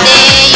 day